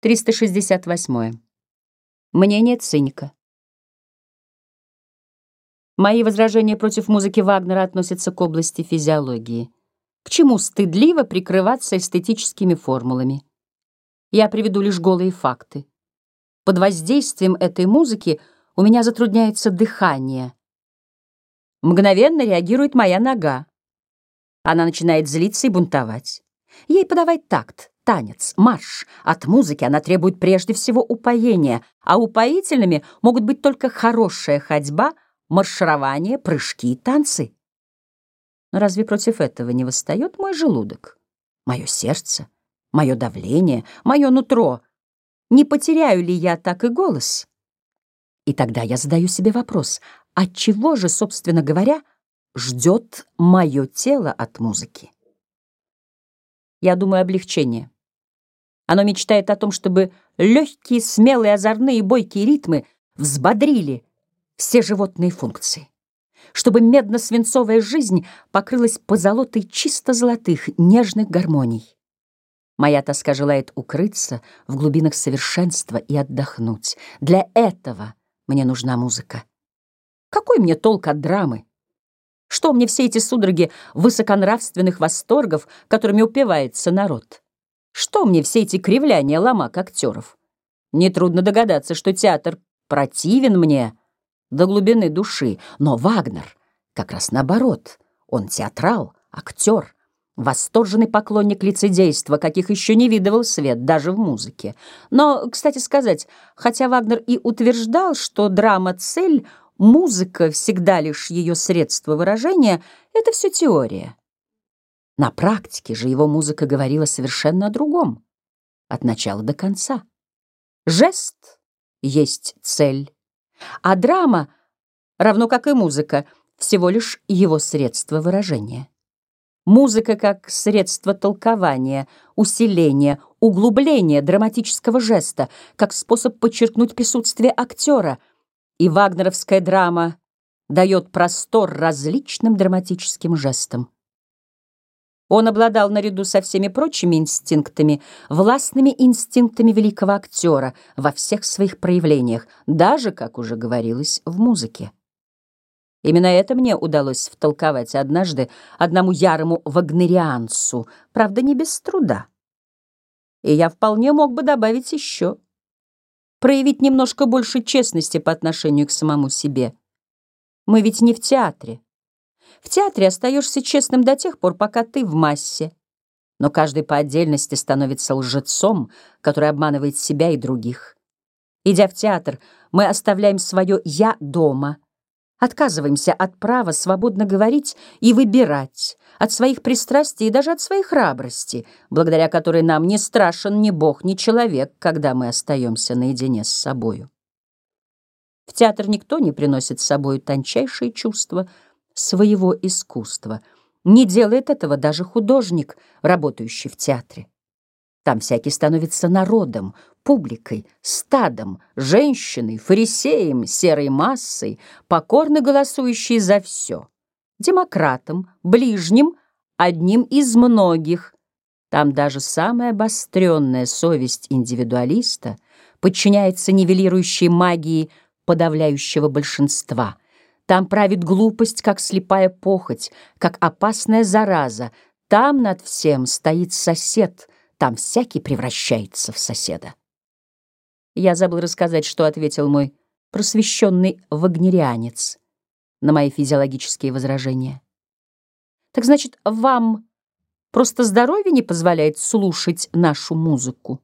368. Мнение циника. Мои возражения против музыки Вагнера относятся к области физиологии. К чему стыдливо прикрываться эстетическими формулами? Я приведу лишь голые факты. Под воздействием этой музыки у меня затрудняется дыхание. Мгновенно реагирует моя нога. Она начинает злиться и бунтовать. Ей подавать такт, танец, марш. От музыки она требует прежде всего упоения, а упоительными могут быть только хорошая ходьба, марширование, прыжки и танцы. Но разве против этого не восстает мой желудок, мое сердце, мое давление, мое нутро? Не потеряю ли я так и голос? И тогда я задаю себе вопрос, от чего же, собственно говоря, ждет мое тело от музыки? Я думаю, облегчение. Оно мечтает о том, чтобы легкие, смелые, озорные, бойкие ритмы взбодрили все животные функции, чтобы медно-свинцовая жизнь покрылась позолотой чисто золотых, нежных гармоний. Моя тоска желает укрыться в глубинах совершенства и отдохнуть. Для этого мне нужна музыка. Какой мне толк от драмы? Что мне все эти судороги высоконравственных восторгов, которыми упивается народ? Что мне все эти кривляния ломак актеров? Нетрудно догадаться, что театр противен мне до глубины души, но Вагнер как раз наоборот. Он театрал, актер, восторженный поклонник лицедейства, каких еще не видывал свет, даже в музыке. Но, кстати сказать, хотя Вагнер и утверждал, что драма — цель — Музыка всегда лишь ее средство выражения — это все теория. На практике же его музыка говорила совершенно о другом, от начала до конца. Жест есть цель, а драма, равно как и музыка, всего лишь его средство выражения. Музыка как средство толкования, усиления, углубления драматического жеста, как способ подчеркнуть присутствие актера — и вагнеровская драма дает простор различным драматическим жестам. Он обладал наряду со всеми прочими инстинктами, властными инстинктами великого актера во всех своих проявлениях, даже, как уже говорилось, в музыке. Именно это мне удалось втолковать однажды одному ярому вагнерианцу, правда, не без труда. И я вполне мог бы добавить еще проявить немножко больше честности по отношению к самому себе. Мы ведь не в театре. В театре остаешься честным до тех пор, пока ты в массе. Но каждый по отдельности становится лжецом, который обманывает себя и других. Идя в театр, мы оставляем свое «я» дома — Отказываемся от права свободно говорить и выбирать, от своих пристрастий и даже от своей храбрости, благодаря которой нам не страшен ни Бог, ни человек, когда мы остаемся наедине с собою. В театр никто не приносит с собой тончайшие чувства своего искусства. Не делает этого даже художник, работающий в театре. Там всякий становится народом, публикой, стадом, женщиной, фарисеем, серой массой, покорно голосующей за все. Демократом, ближним, одним из многих. Там даже самая обостренная совесть индивидуалиста подчиняется нивелирующей магии подавляющего большинства. Там правит глупость, как слепая похоть, как опасная зараза. Там над всем стоит сосед — там всякий превращается в соседа. Я забыл рассказать, что ответил мой просвещенный вагнерианец на мои физиологические возражения. Так значит, вам просто здоровье не позволяет слушать нашу музыку?